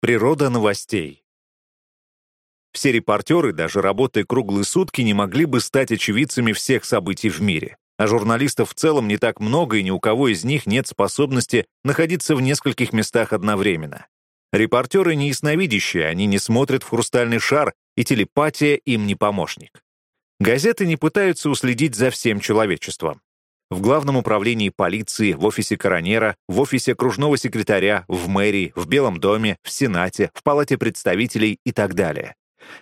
Природа новостей. Все репортеры, даже работая круглые сутки, не могли бы стать очевидцами всех событий в мире. А журналистов в целом не так много, и ни у кого из них нет способности находиться в нескольких местах одновременно. Репортеры не ясновидящие, они не смотрят в хрустальный шар, и телепатия им не помощник. Газеты не пытаются уследить за всем человечеством в Главном управлении полиции, в офисе коронера, в офисе окружного секретаря, в мэрии, в Белом доме, в Сенате, в Палате представителей и так далее.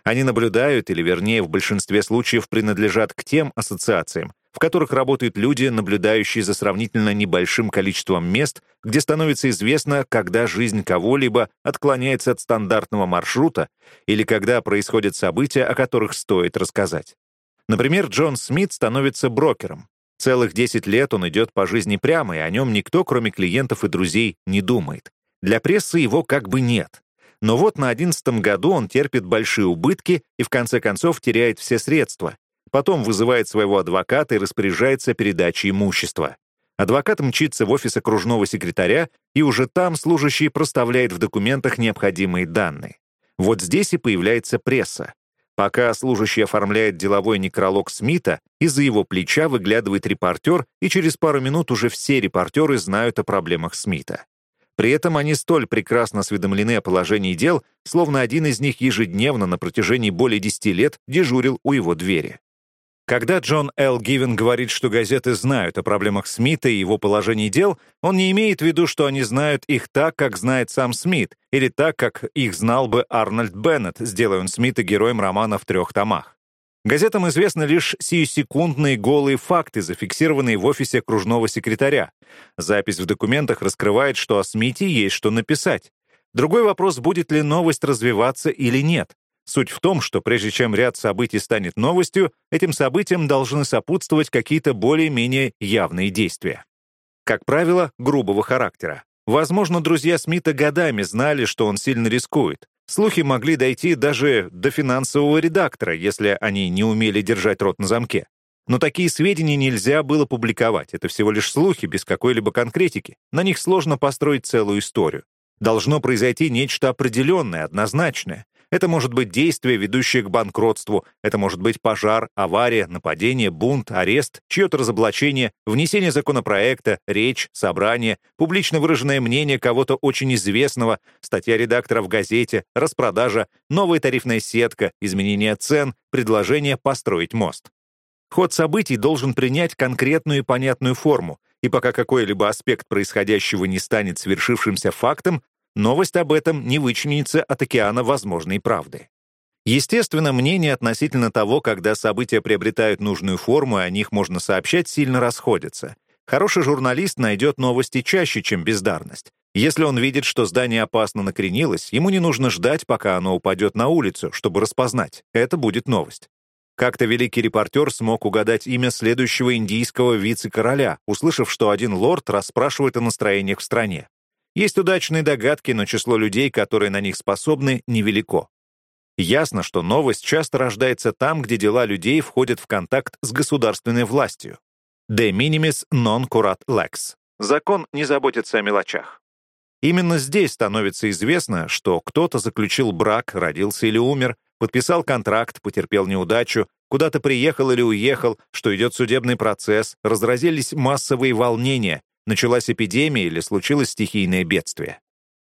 Они наблюдают, или вернее, в большинстве случаев принадлежат к тем ассоциациям, в которых работают люди, наблюдающие за сравнительно небольшим количеством мест, где становится известно, когда жизнь кого-либо отклоняется от стандартного маршрута или когда происходят события, о которых стоит рассказать. Например, Джон Смит становится брокером, Целых 10 лет он идет по жизни прямо, и о нем никто, кроме клиентов и друзей, не думает. Для прессы его как бы нет. Но вот на 11 году он терпит большие убытки и в конце концов теряет все средства. Потом вызывает своего адвоката и распоряжается передачей имущества. Адвокат мчится в офис окружного секретаря, и уже там служащий проставляет в документах необходимые данные. Вот здесь и появляется пресса. Пока служащий оформляет деловой некролог Смита, из-за его плеча выглядывает репортер, и через пару минут уже все репортеры знают о проблемах Смита. При этом они столь прекрасно осведомлены о положении дел, словно один из них ежедневно на протяжении более 10 лет дежурил у его двери. Когда Джон Л. Гивен говорит, что газеты знают о проблемах Смита и его положении дел, он не имеет в виду, что они знают их так, как знает сам Смит, или так, как их знал бы Арнольд Беннет, сделая он Смита героем романа в трех томах. Газетам известны лишь сиюсекундные голые факты, зафиксированные в офисе окружного секретаря. Запись в документах раскрывает, что о Смите есть что написать. Другой вопрос, будет ли новость развиваться или нет. Суть в том, что прежде чем ряд событий станет новостью, этим событиям должны сопутствовать какие-то более-менее явные действия. Как правило, грубого характера. Возможно, друзья Смита годами знали, что он сильно рискует. Слухи могли дойти даже до финансового редактора, если они не умели держать рот на замке. Но такие сведения нельзя было публиковать. Это всего лишь слухи, без какой-либо конкретики. На них сложно построить целую историю. Должно произойти нечто определенное, однозначное. Это может быть действие, ведущее к банкротству, это может быть пожар, авария, нападение, бунт, арест, чье-то разоблачение, внесение законопроекта, речь, собрание, публично выраженное мнение кого-то очень известного, статья редактора в газете, распродажа, новая тарифная сетка, изменение цен, предложение построить мост. Ход событий должен принять конкретную и понятную форму, и пока какой-либо аспект происходящего не станет свершившимся фактом, новость об этом не вычленится от океана возможной правды. Естественно, мнения относительно того, когда события приобретают нужную форму и о них можно сообщать, сильно расходятся. Хороший журналист найдет новости чаще, чем бездарность. Если он видит, что здание опасно накренилось, ему не нужно ждать, пока оно упадет на улицу, чтобы распознать. Это будет новость. Как-то великий репортер смог угадать имя следующего индийского вице-короля, услышав, что один лорд расспрашивает о настроениях в стране. Есть удачные догадки, но число людей, которые на них способны, невелико. Ясно, что новость часто рождается там, где дела людей входят в контакт с государственной властью. De minimis non curat lex. Закон не заботится о мелочах. Именно здесь становится известно, что кто-то заключил брак, родился или умер, подписал контракт, потерпел неудачу, куда-то приехал или уехал, что идет судебный процесс, разразились массовые волнения, началась эпидемия или случилось стихийное бедствие.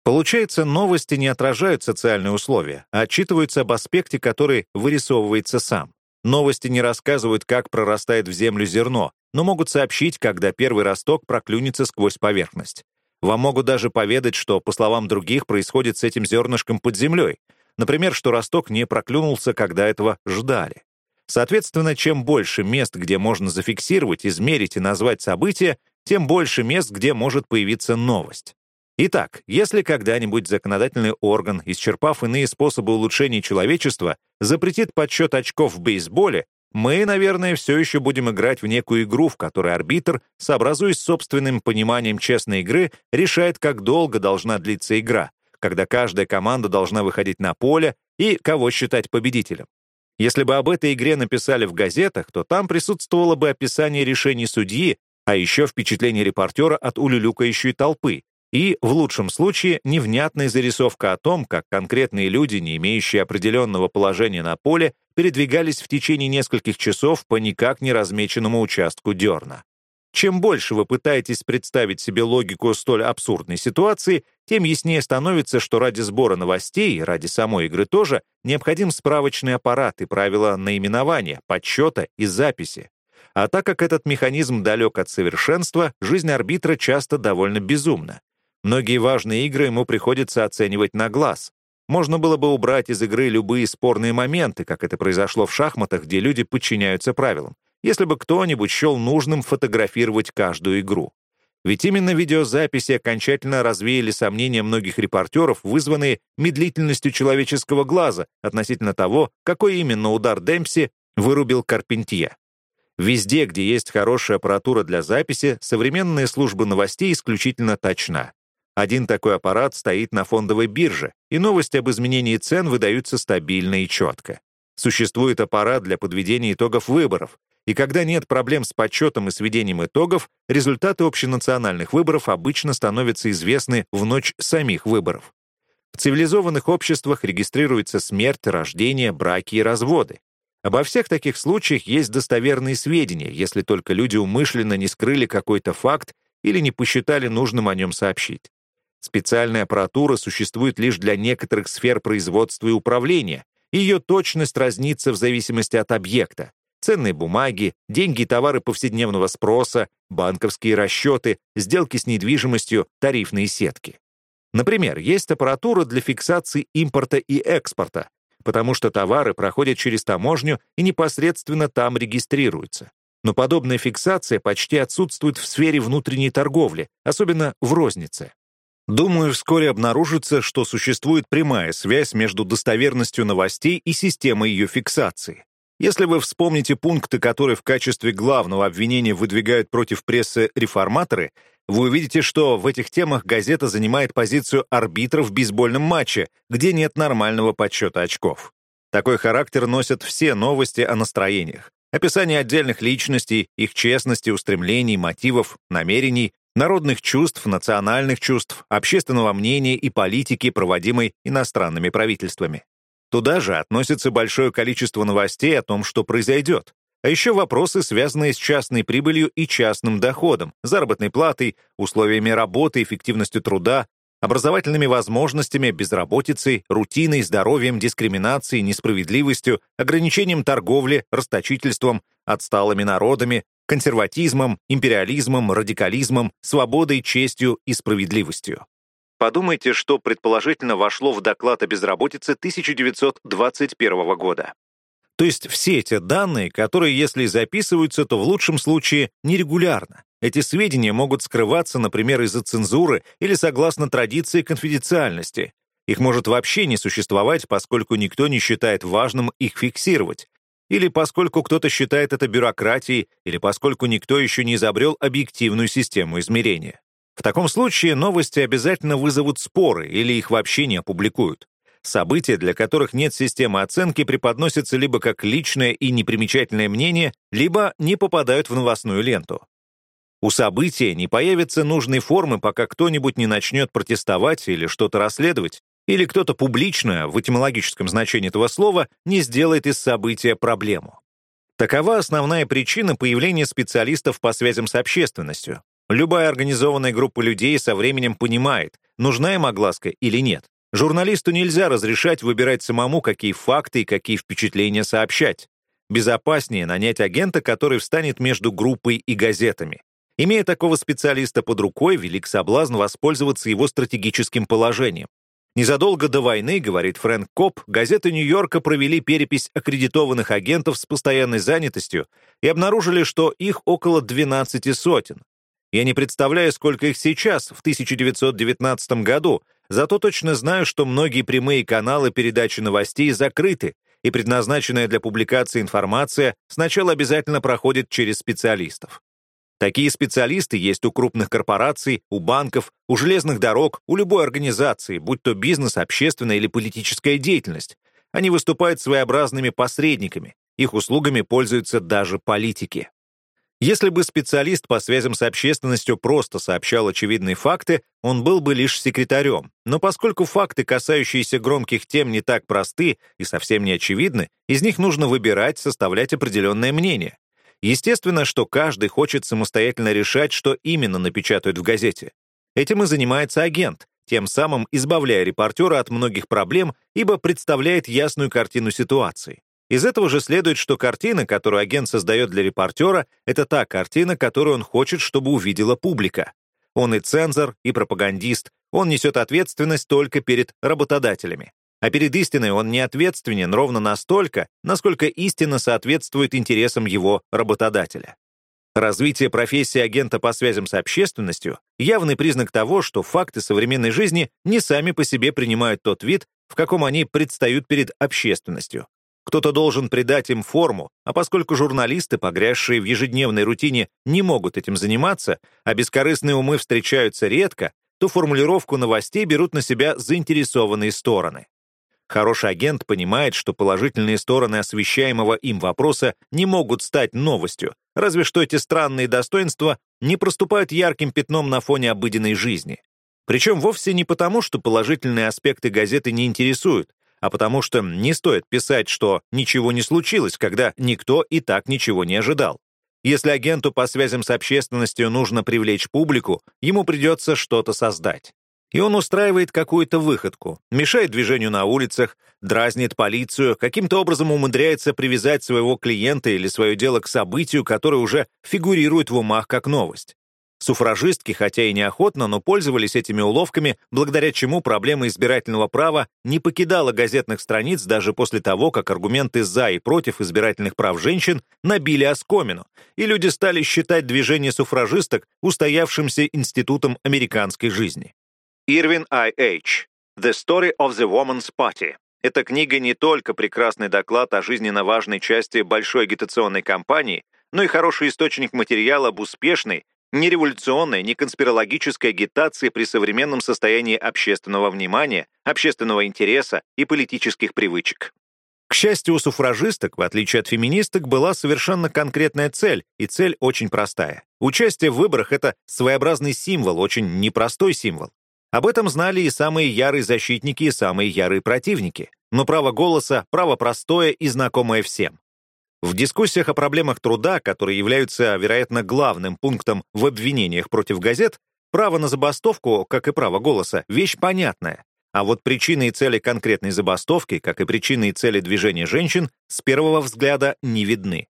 Получается, новости не отражают социальные условия, а отчитываются об аспекте, который вырисовывается сам. Новости не рассказывают, как прорастает в землю зерно, но могут сообщить, когда первый росток проклюнется сквозь поверхность. Вам могут даже поведать, что, по словам других, происходит с этим зернышком под землей. Например, что росток не проклюнулся, когда этого ждали. Соответственно, чем больше мест, где можно зафиксировать, измерить и назвать события, тем больше мест, где может появиться новость. Итак, если когда-нибудь законодательный орган, исчерпав иные способы улучшения человечества, запретит подсчет очков в бейсболе, мы, наверное, все еще будем играть в некую игру, в которой арбитр, сообразуясь с собственным пониманием честной игры, решает, как долго должна длиться игра, когда каждая команда должна выходить на поле и кого считать победителем. Если бы об этой игре написали в газетах, то там присутствовало бы описание решений судьи, а еще впечатление репортера от улюлюкающей толпы. И, в лучшем случае, невнятная зарисовка о том, как конкретные люди, не имеющие определенного положения на поле, передвигались в течение нескольких часов по никак не размеченному участку дерна. Чем больше вы пытаетесь представить себе логику столь абсурдной ситуации, тем яснее становится, что ради сбора новостей, ради самой игры тоже, необходим справочный аппарат и правила наименования, подсчета и записи. А так как этот механизм далек от совершенства, жизнь арбитра часто довольно безумна. Многие важные игры ему приходится оценивать на глаз. Можно было бы убрать из игры любые спорные моменты, как это произошло в шахматах, где люди подчиняются правилам если бы кто-нибудь счел нужным фотографировать каждую игру. Ведь именно видеозаписи окончательно развеяли сомнения многих репортеров, вызванные медлительностью человеческого глаза относительно того, какой именно удар Демпси вырубил Карпентье. Везде, где есть хорошая аппаратура для записи, современные службы новостей исключительно точна. Один такой аппарат стоит на фондовой бирже, и новости об изменении цен выдаются стабильно и четко. Существует аппарат для подведения итогов выборов, и когда нет проблем с подсчетом и сведением итогов, результаты общенациональных выборов обычно становятся известны в ночь самих выборов. В цивилизованных обществах регистрируется смерть, рождение, браки и разводы. Обо всех таких случаях есть достоверные сведения, если только люди умышленно не скрыли какой-то факт или не посчитали нужным о нем сообщить. Специальная аппаратура существует лишь для некоторых сфер производства и управления, ее точность разнится в зависимости от объекта ценные бумаги, деньги и товары повседневного спроса, банковские расчеты, сделки с недвижимостью, тарифные сетки. Например, есть аппаратура для фиксации импорта и экспорта, потому что товары проходят через таможню и непосредственно там регистрируются. Но подобная фиксация почти отсутствует в сфере внутренней торговли, особенно в рознице. Думаю, вскоре обнаружится, что существует прямая связь между достоверностью новостей и системой ее фиксации. Если вы вспомните пункты, которые в качестве главного обвинения выдвигают против прессы реформаторы, вы увидите, что в этих темах газета занимает позицию арбитра в бейсбольном матче, где нет нормального подсчета очков. Такой характер носят все новости о настроениях. Описание отдельных личностей, их честности, устремлений, мотивов, намерений, народных чувств, национальных чувств, общественного мнения и политики, проводимой иностранными правительствами. Туда же относится большое количество новостей о том, что произойдет. А еще вопросы, связанные с частной прибылью и частным доходом, заработной платой, условиями работы, эффективностью труда, образовательными возможностями, безработицей, рутиной, здоровьем, дискриминацией, несправедливостью, ограничением торговли, расточительством, отсталыми народами, консерватизмом, империализмом, радикализмом, свободой, честью и справедливостью. Подумайте, что предположительно вошло в доклад о безработице 1921 года. То есть все эти данные, которые, если записываются, то в лучшем случае нерегулярно. Эти сведения могут скрываться, например, из-за цензуры или согласно традиции конфиденциальности. Их может вообще не существовать, поскольку никто не считает важным их фиксировать. Или поскольку кто-то считает это бюрократией, или поскольку никто еще не изобрел объективную систему измерения. В таком случае новости обязательно вызовут споры или их вообще не опубликуют. События, для которых нет системы оценки, преподносятся либо как личное и непримечательное мнение, либо не попадают в новостную ленту. У события не появится нужной формы, пока кто-нибудь не начнет протестовать или что-то расследовать, или кто-то публично, в этимологическом значении этого слова, не сделает из события проблему. Такова основная причина появления специалистов по связям с общественностью, Любая организованная группа людей со временем понимает, нужна им огласка или нет. Журналисту нельзя разрешать выбирать самому, какие факты и какие впечатления сообщать. Безопаснее нанять агента, который встанет между группой и газетами. Имея такого специалиста под рукой, велик соблазн воспользоваться его стратегическим положением. Незадолго до войны, говорит Фрэнк Коп, газеты Нью-Йорка провели перепись аккредитованных агентов с постоянной занятостью и обнаружили, что их около 12 сотен. Я не представляю, сколько их сейчас, в 1919 году, зато точно знаю, что многие прямые каналы передачи новостей закрыты, и предназначенная для публикации информация сначала обязательно проходит через специалистов. Такие специалисты есть у крупных корпораций, у банков, у железных дорог, у любой организации, будь то бизнес, общественная или политическая деятельность. Они выступают своеобразными посредниками, их услугами пользуются даже политики. Если бы специалист по связям с общественностью просто сообщал очевидные факты, он был бы лишь секретарем. Но поскольку факты, касающиеся громких тем, не так просты и совсем не очевидны, из них нужно выбирать, составлять определенное мнение. Естественно, что каждый хочет самостоятельно решать, что именно напечатают в газете. Этим и занимается агент, тем самым избавляя репортера от многих проблем, ибо представляет ясную картину ситуации. Из этого же следует, что картина, которую агент создает для репортера, это та картина, которую он хочет, чтобы увидела публика. Он и цензор, и пропагандист, он несет ответственность только перед работодателями. А перед истиной он не ответственен ровно настолько, насколько истина соответствует интересам его работодателя. Развитие профессии агента по связям с общественностью — явный признак того, что факты современной жизни не сами по себе принимают тот вид, в каком они предстают перед общественностью. Кто-то должен придать им форму, а поскольку журналисты, погрязшие в ежедневной рутине, не могут этим заниматься, а бескорыстные умы встречаются редко, то формулировку новостей берут на себя заинтересованные стороны. Хороший агент понимает, что положительные стороны освещаемого им вопроса не могут стать новостью, разве что эти странные достоинства не проступают ярким пятном на фоне обыденной жизни. Причем вовсе не потому, что положительные аспекты газеты не интересуют, а потому что не стоит писать, что ничего не случилось, когда никто и так ничего не ожидал. Если агенту по связям с общественностью нужно привлечь публику, ему придется что-то создать. И он устраивает какую-то выходку, мешает движению на улицах, дразнит полицию, каким-то образом умудряется привязать своего клиента или свое дело к событию, которое уже фигурирует в умах как новость. Суфражистки, хотя и неохотно, но пользовались этими уловками, благодаря чему проблема избирательного права не покидала газетных страниц даже после того, как аргументы «за» и «против» избирательных прав женщин набили оскомину, и люди стали считать движение суфражисток устоявшимся институтом американской жизни. Ирвин I. H. «The Story of the Woman's Party» Эта книга не только прекрасный доклад о жизненно важной части большой агитационной кампании, но и хороший источник материала об успешной, ни революционной, ни конспирологической агитации при современном состоянии общественного внимания, общественного интереса и политических привычек. К счастью, у суфражисток, в отличие от феминисток, была совершенно конкретная цель, и цель очень простая. Участие в выборах — это своеобразный символ, очень непростой символ. Об этом знали и самые ярые защитники, и самые ярые противники. Но право голоса — право простое и знакомое всем. В дискуссиях о проблемах труда, которые являются, вероятно, главным пунктом в обвинениях против газет, право на забастовку, как и право голоса, вещь понятная. А вот причины и цели конкретной забастовки, как и причины и цели движения женщин, с первого взгляда не видны.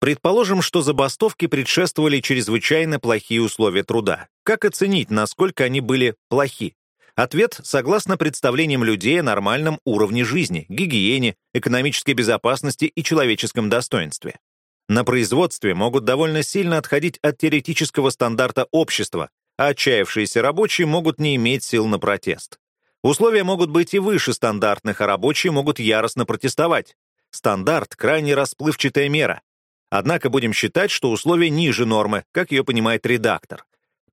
Предположим, что забастовки предшествовали чрезвычайно плохие условия труда. Как оценить, насколько они были плохи? Ответ согласно представлениям людей о нормальном уровне жизни, гигиене, экономической безопасности и человеческом достоинстве. На производстве могут довольно сильно отходить от теоретического стандарта общества, а отчаявшиеся рабочие могут не иметь сил на протест. Условия могут быть и выше стандартных, а рабочие могут яростно протестовать. Стандарт — крайне расплывчатая мера. Однако будем считать, что условия ниже нормы, как ее понимает редактор.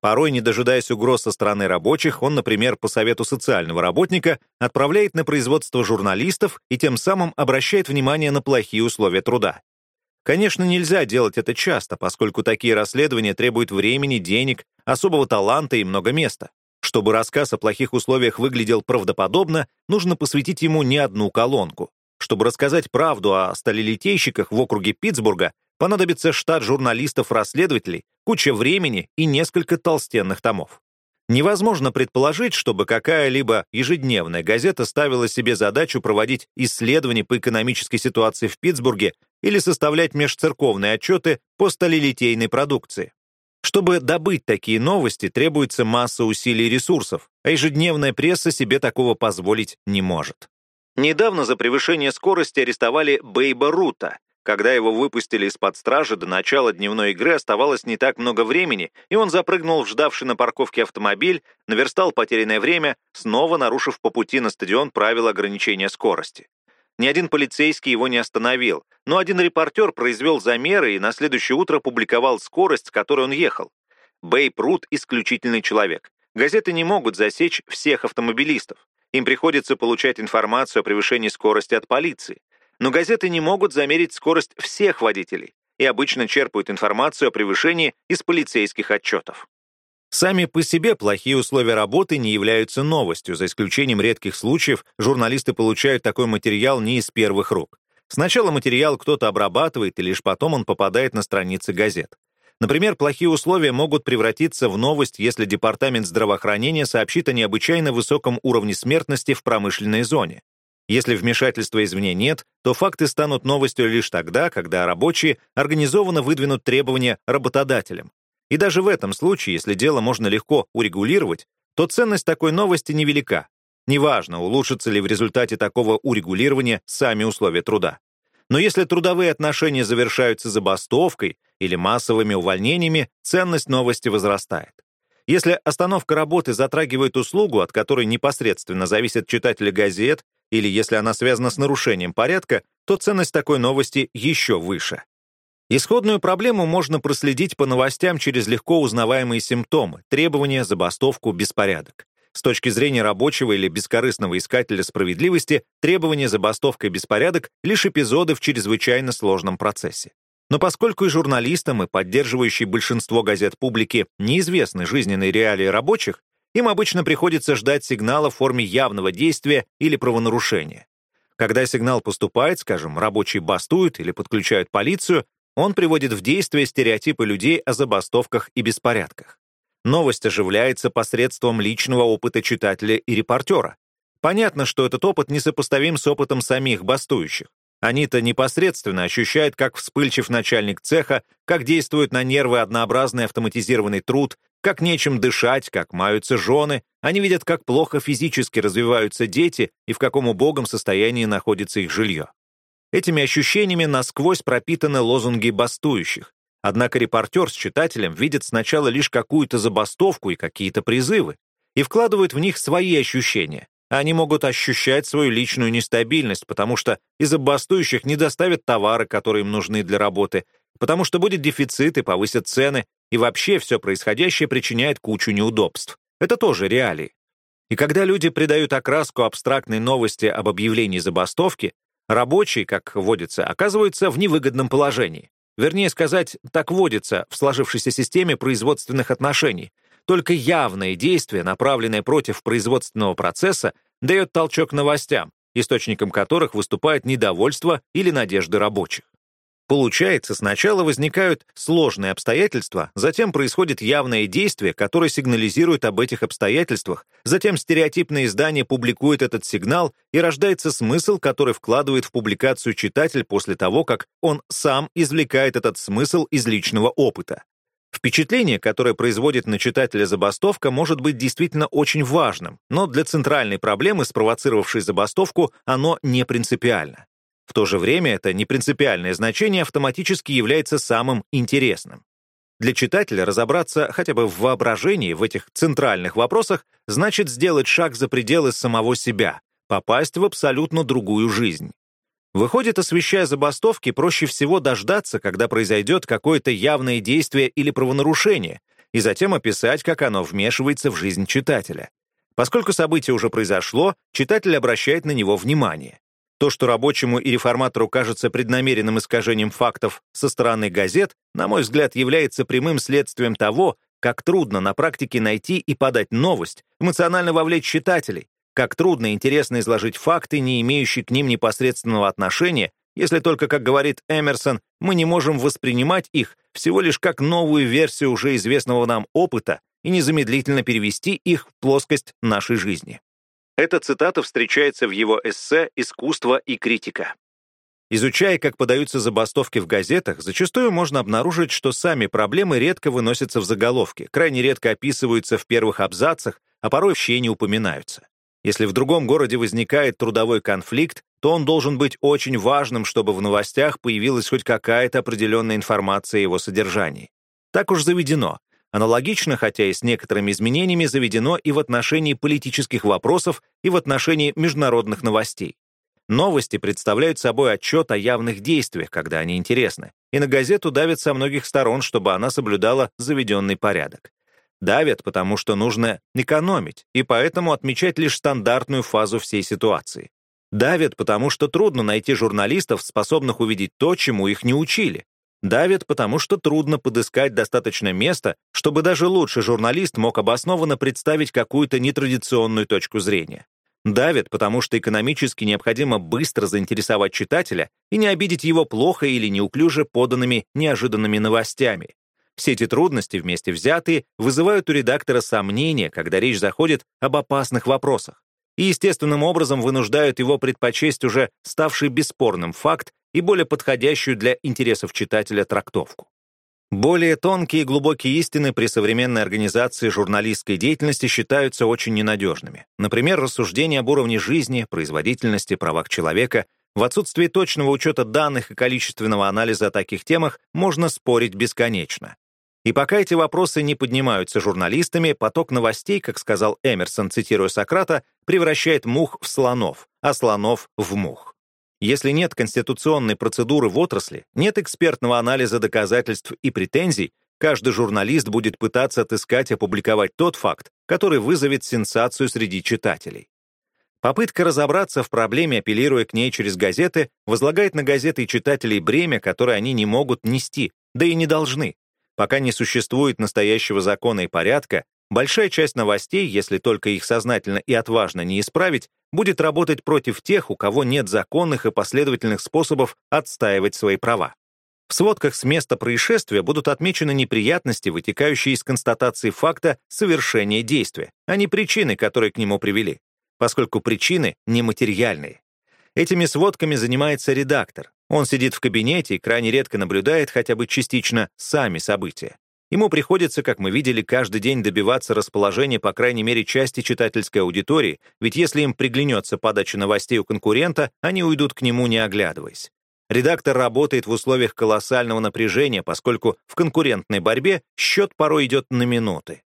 Порой, не дожидаясь угроз со стороны рабочих, он, например, по совету социального работника, отправляет на производство журналистов и тем самым обращает внимание на плохие условия труда. Конечно, нельзя делать это часто, поскольку такие расследования требуют времени, денег, особого таланта и много места. Чтобы рассказ о плохих условиях выглядел правдоподобно, нужно посвятить ему не одну колонку. Чтобы рассказать правду о сталелитейщиках в округе Питтсбурга, понадобится штат журналистов-расследователей, куча времени и несколько толстенных томов. Невозможно предположить, чтобы какая-либо ежедневная газета ставила себе задачу проводить исследования по экономической ситуации в Питтсбурге или составлять межцерковные отчеты по сталелитейной продукции. Чтобы добыть такие новости, требуется масса усилий и ресурсов, а ежедневная пресса себе такого позволить не может. Недавно за превышение скорости арестовали Бейба Рута, когда его выпустили из-под стражи, до начала дневной игры оставалось не так много времени, и он запрыгнул в ждавший на парковке автомобиль, наверстал потерянное время, снова нарушив по пути на стадион правила ограничения скорости. Ни один полицейский его не остановил, но один репортер произвел замеры и на следующее утро публиковал скорость, с которой он ехал. Бейп Рут — исключительный человек. Газеты не могут засечь всех автомобилистов. Им приходится получать информацию о превышении скорости от полиции. Но газеты не могут замерить скорость всех водителей. и обычно черпают информацию о превышении из полицейских отчетов. Сами по себе плохие условия работы не являются новостью, за исключением редких случаев журналисты получают такой материал не из первых рук. Сначала материал кто-то обрабатывает, и лишь потом он попадает на страницы газет. Например, плохие условия могут превратиться в новость, если Департамент здравоохранения сообщит о необычайно высоком уровне смертности в промышленной зоне. Если вмешательства извне нет, то факты станут новостью лишь тогда, когда рабочие организованно выдвинут требования работодателям. И даже в этом случае, если дело можно легко урегулировать, то ценность такой новости невелика. Неважно, улучшатся ли в результате такого урегулирования сами условия труда. Но если трудовые отношения завершаются забастовкой или массовыми увольнениями, ценность новости возрастает. Если остановка работы затрагивает услугу, от которой непосредственно зависят читатели газет, или если она связана с нарушением порядка, то ценность такой новости еще выше. Исходную проблему можно проследить по новостям через легко узнаваемые симптомы, требования, забастовку, беспорядок. С точки зрения рабочего или бескорыстного искателя справедливости, требования, забастовка и беспорядок — лишь эпизоды в чрезвычайно сложном процессе. Но поскольку и журналистам, и поддерживающей большинство газет публики неизвестны жизненные реалии рабочих, им обычно приходится ждать сигнала в форме явного действия или правонарушения. Когда сигнал поступает, скажем, рабочие бастуют или подключают полицию, он приводит в действие стереотипы людей о забастовках и беспорядках. Новость оживляется посредством личного опыта читателя и репортера. Понятно, что этот опыт несопоставим с опытом самих бастующих. Они-то непосредственно ощущают, как вспыльчив начальник цеха, как действует на нервы однообразный автоматизированный труд, как нечем дышать, как маются жены. Они видят, как плохо физически развиваются дети и в каком убогом состоянии находится их жилье. Этими ощущениями насквозь пропитаны лозунги бастующих. Однако репортер с читателем видит сначала лишь какую-то забастовку и какие-то призывы, и вкладывает в них свои ощущения. Они могут ощущать свою личную нестабильность, потому что из-за бастующих не доставят товары, которые им нужны для работы, потому что будет дефицит и повысят цены, и вообще все происходящее причиняет кучу неудобств. Это тоже реалии. И когда люди придают окраску абстрактной новости об объявлении забастовки, Рабочий, как водится, оказывается в невыгодном положении. Вернее сказать, так водится в сложившейся системе производственных отношений. Только явное действие, направленное против производственного процесса, дает толчок новостям, источником которых выступает недовольство или надежды рабочих. Получается, сначала возникают сложные обстоятельства, затем происходит явное действие, которое сигнализирует об этих обстоятельствах, затем стереотипное издание публикует этот сигнал и рождается смысл, который вкладывает в публикацию читатель после того, как он сам извлекает этот смысл из личного опыта. Впечатление, которое производит на читателя забастовка, может быть действительно очень важным, но для центральной проблемы, спровоцировавшей забастовку, оно не принципиально. В то же время это непринципиальное значение автоматически является самым интересным. Для читателя разобраться хотя бы в воображении в этих центральных вопросах значит сделать шаг за пределы самого себя, попасть в абсолютно другую жизнь. Выходит, освещая забастовки, проще всего дождаться, когда произойдет какое-то явное действие или правонарушение, и затем описать, как оно вмешивается в жизнь читателя. Поскольку событие уже произошло, читатель обращает на него внимание. То, что рабочему и реформатору кажется преднамеренным искажением фактов со стороны газет, на мой взгляд, является прямым следствием того, как трудно на практике найти и подать новость, эмоционально вовлечь читателей, как трудно и интересно изложить факты, не имеющие к ним непосредственного отношения, если только, как говорит Эмерсон, мы не можем воспринимать их всего лишь как новую версию уже известного нам опыта и незамедлительно перевести их в плоскость нашей жизни. Эта цитата встречается в его эссе «Искусство и критика». Изучая, как подаются забастовки в газетах, зачастую можно обнаружить, что сами проблемы редко выносятся в заголовки, крайне редко описываются в первых абзацах, а порой вообще не упоминаются. Если в другом городе возникает трудовой конфликт, то он должен быть очень важным, чтобы в новостях появилась хоть какая-то определенная информация о его содержании. Так уж заведено. Аналогично, хотя и с некоторыми изменениями, заведено и в отношении политических вопросов, и в отношении международных новостей. Новости представляют собой отчет о явных действиях, когда они интересны, и на газету давят со многих сторон, чтобы она соблюдала заведенный порядок. Давят, потому что нужно экономить, и поэтому отмечать лишь стандартную фазу всей ситуации. Давят, потому что трудно найти журналистов, способных увидеть то, чему их не учили. Давит, потому что трудно подыскать достаточно места, чтобы даже лучший журналист мог обоснованно представить какую-то нетрадиционную точку зрения. Давит, потому что экономически необходимо быстро заинтересовать читателя и не обидеть его плохо или неуклюже поданными неожиданными новостями. Все эти трудности вместе взятые вызывают у редактора сомнения, когда речь заходит об опасных вопросах, и естественным образом вынуждают его предпочесть уже ставший бесспорным факт и более подходящую для интересов читателя трактовку. Более тонкие и глубокие истины при современной организации журналистской деятельности считаются очень ненадежными. Например, рассуждения об уровне жизни, производительности, правах человека. В отсутствии точного учета данных и количественного анализа о таких темах можно спорить бесконечно. И пока эти вопросы не поднимаются журналистами, поток новостей, как сказал Эмерсон, цитируя Сократа, превращает мух в слонов, а слонов в мух. Если нет конституционной процедуры в отрасли, нет экспертного анализа доказательств и претензий, каждый журналист будет пытаться отыскать и опубликовать тот факт, который вызовет сенсацию среди читателей. Попытка разобраться в проблеме, апеллируя к ней через газеты, возлагает на газеты и читателей бремя, которое они не могут нести, да и не должны. Пока не существует настоящего закона и порядка, большая часть новостей, если только их сознательно и отважно не исправить, будет работать против тех, у кого нет законных и последовательных способов отстаивать свои права. В сводках с места происшествия будут отмечены неприятности, вытекающие из констатации факта совершения действия, а не причины, которые к нему привели, поскольку причины нематериальные. Этими сводками занимается редактор. Он сидит в кабинете и крайне редко наблюдает хотя бы частично сами события. Ему приходится, как мы видели, каждый день добиваться расположения по крайней мере части читательской аудитории, ведь если им приглянется подача новостей у конкурента, они уйдут к нему, не оглядываясь. Редактор работает в условиях колоссального напряжения, поскольку в конкурентной борьбе счет порой идет на минуты.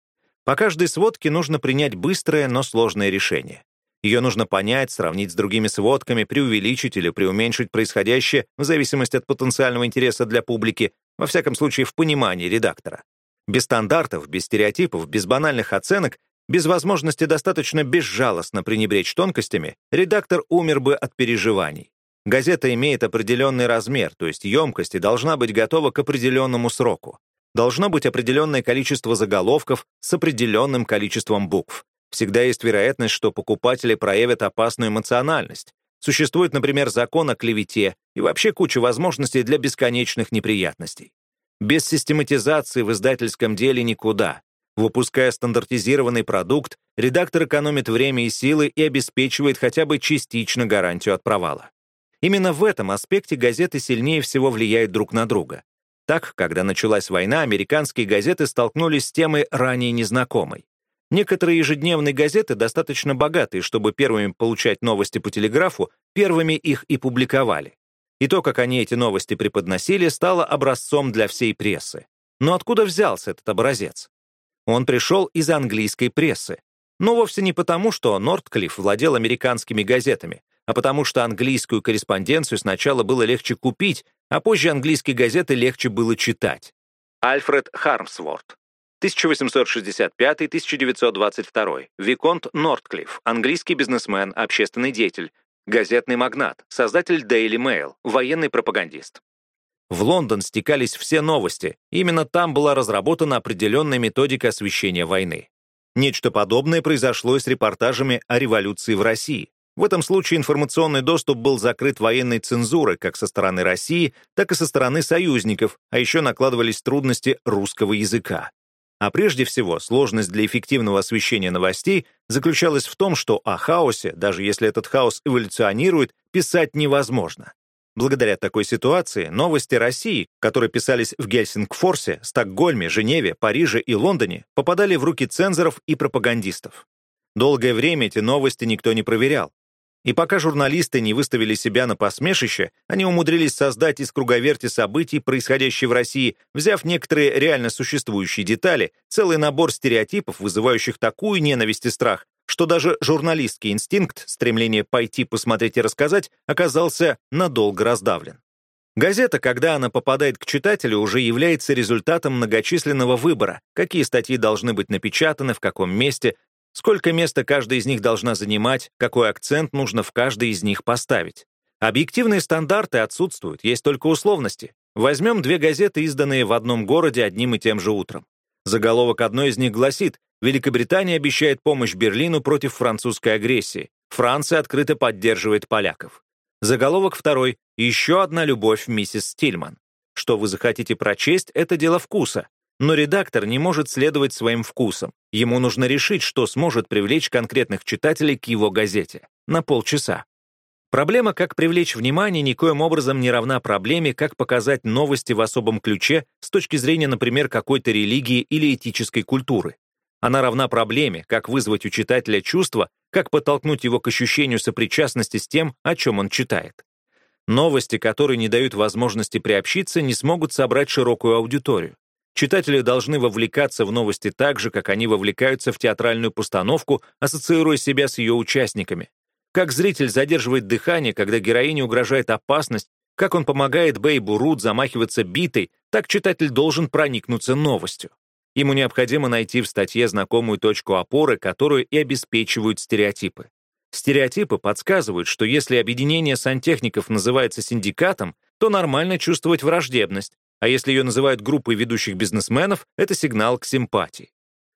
По каждой сводке нужно принять быстрое, но сложное решение. Ее нужно понять, сравнить с другими сводками, преувеличить или преуменьшить происходящее в зависимости от потенциального интереса для публики, во всяком случае в понимании редактора. Без стандартов, без стереотипов, без банальных оценок, без возможности достаточно безжалостно пренебречь тонкостями, редактор умер бы от переживаний. Газета имеет определенный размер, то есть емкость, и должна быть готова к определенному сроку. Должно быть определенное количество заголовков с определенным количеством букв. Всегда есть вероятность, что покупатели проявят опасную эмоциональность. Существует, например, закон о клевете и вообще куча возможностей для бесконечных неприятностей. Без систематизации в издательском деле никуда. Выпуская стандартизированный продукт, редактор экономит время и силы и обеспечивает хотя бы частично гарантию от провала. Именно в этом аспекте газеты сильнее всего влияют друг на друга. Так, когда началась война, американские газеты столкнулись с темой ранее незнакомой. Некоторые ежедневные газеты достаточно богатые, чтобы первыми получать новости по телеграфу, первыми их и публиковали. И то, как они эти новости преподносили, стало образцом для всей прессы. Но откуда взялся этот образец? Он пришел из английской прессы. Но вовсе не потому, что Нортклифф владел американскими газетами, а потому что английскую корреспонденцию сначала было легче купить, а позже английские газеты легче было читать. Альфред Хармсворт, 1865-1922. Виконт Нортклифф, английский бизнесмен, общественный деятель, газетный магнат, создатель Daily Mail, военный пропагандист. В Лондон стекались все новости. Именно там была разработана определенная методика освещения войны. Нечто подобное произошло и с репортажами о революции в России. В этом случае информационный доступ был закрыт военной цензурой как со стороны России, так и со стороны союзников, а еще накладывались трудности русского языка. А прежде всего, сложность для эффективного освещения новостей заключалась в том, что о хаосе, даже если этот хаос эволюционирует, писать невозможно. Благодаря такой ситуации новости России, которые писались в Гельсингфорсе, Стокгольме, Женеве, Париже и Лондоне, попадали в руки цензоров и пропагандистов. Долгое время эти новости никто не проверял. И пока журналисты не выставили себя на посмешище, они умудрились создать из круговерти событий, происходящих в России, взяв некоторые реально существующие детали, целый набор стереотипов, вызывающих такую ненависть и страх, что даже журналистский инстинкт, стремление пойти посмотреть и рассказать, оказался надолго раздавлен. Газета, когда она попадает к читателю, уже является результатом многочисленного выбора, какие статьи должны быть напечатаны, в каком месте, Сколько места каждая из них должна занимать, какой акцент нужно в каждой из них поставить. Объективные стандарты отсутствуют, есть только условности. Возьмем две газеты, изданные в одном городе одним и тем же утром. Заголовок одной из них гласит «Великобритания обещает помощь Берлину против французской агрессии. Франция открыто поддерживает поляков». Заголовок второй «Еще одна любовь миссис Стильман». Что вы захотите прочесть, это дело вкуса. Но редактор не может следовать своим вкусам. Ему нужно решить, что сможет привлечь конкретных читателей к его газете. На полчаса. Проблема, как привлечь внимание, никоим образом не равна проблеме, как показать новости в особом ключе с точки зрения, например, какой-то религии или этической культуры. Она равна проблеме, как вызвать у читателя чувство, как подтолкнуть его к ощущению сопричастности с тем, о чем он читает. Новости, которые не дают возможности приобщиться, не смогут собрать широкую аудиторию. Читатели должны вовлекаться в новости так же, как они вовлекаются в театральную постановку, ассоциируя себя с ее участниками. Как зритель задерживает дыхание, когда героине угрожает опасность, как он помогает Бейбу Рут замахиваться битой, так читатель должен проникнуться новостью. Ему необходимо найти в статье знакомую точку опоры, которую и обеспечивают стереотипы. Стереотипы подсказывают, что если объединение сантехников называется синдикатом, то нормально чувствовать враждебность, а если ее называют группой ведущих бизнесменов, это сигнал к симпатии.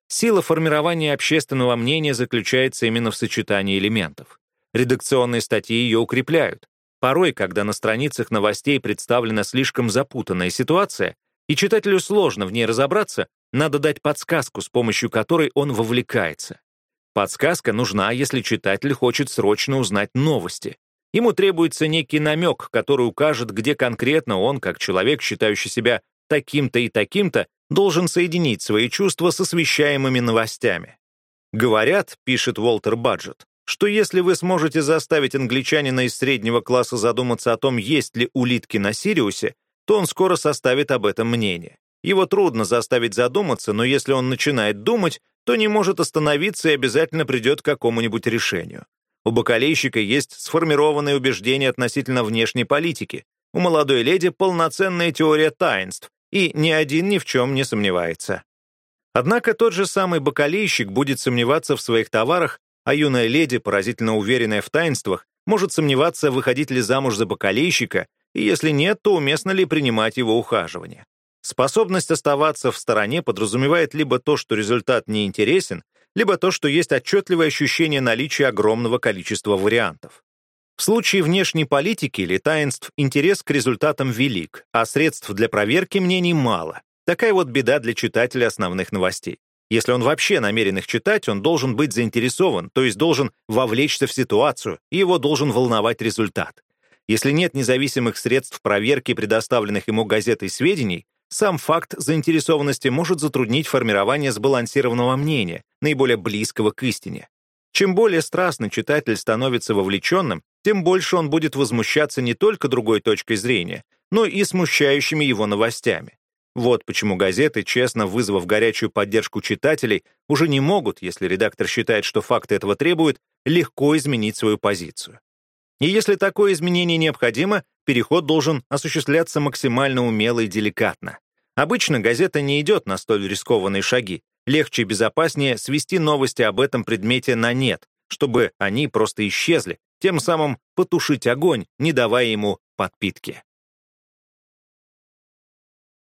Сила формирования общественного мнения заключается именно в сочетании элементов. Редакционные статьи ее укрепляют. Порой, когда на страницах новостей представлена слишком запутанная ситуация, и читателю сложно в ней разобраться, надо дать подсказку, с помощью которой он вовлекается. Подсказка нужна, если читатель хочет срочно узнать новости. Ему требуется некий намек, который укажет, где конкретно он, как человек, считающий себя таким-то и таким-то, должен соединить свои чувства с освещаемыми новостями. Говорят, пишет Уолтер Баджет, что если вы сможете заставить англичанина из среднего класса задуматься о том, есть ли улитки на Сириусе, то он скоро составит об этом мнение. Его трудно заставить задуматься, но если он начинает думать, то не может остановиться и обязательно придет к какому-нибудь решению. У бакалейщика есть сформированные убеждения относительно внешней политики. У молодой леди полноценная теория таинств, и ни один ни в чем не сомневается. Однако тот же самый бакалейщик будет сомневаться в своих товарах а юная леди, поразительно уверенная в таинствах, может сомневаться, выходить ли замуж за бакалейщика, и если нет, то уместно ли принимать его ухаживание. Способность оставаться в стороне подразумевает либо то, что результат не интересен, либо то, что есть отчетливое ощущение наличия огромного количества вариантов. В случае внешней политики или таинств интерес к результатам велик, а средств для проверки мнений мало. Такая вот беда для читателя основных новостей. Если он вообще намерен их читать, он должен быть заинтересован, то есть должен вовлечься в ситуацию, и его должен волновать результат. Если нет независимых средств проверки предоставленных ему газетой сведений, сам факт заинтересованности может затруднить формирование сбалансированного мнения, наиболее близкого к истине. Чем более страстно читатель становится вовлеченным, тем больше он будет возмущаться не только другой точкой зрения, но и смущающими его новостями. Вот почему газеты, честно вызвав горячую поддержку читателей, уже не могут, если редактор считает, что факты этого требуют, легко изменить свою позицию. И если такое изменение необходимо, переход должен осуществляться максимально умело и деликатно. Обычно газета не идет на столь рискованные шаги. Легче и безопаснее свести новости об этом предмете на нет, чтобы они просто исчезли, тем самым потушить огонь, не давая ему подпитки.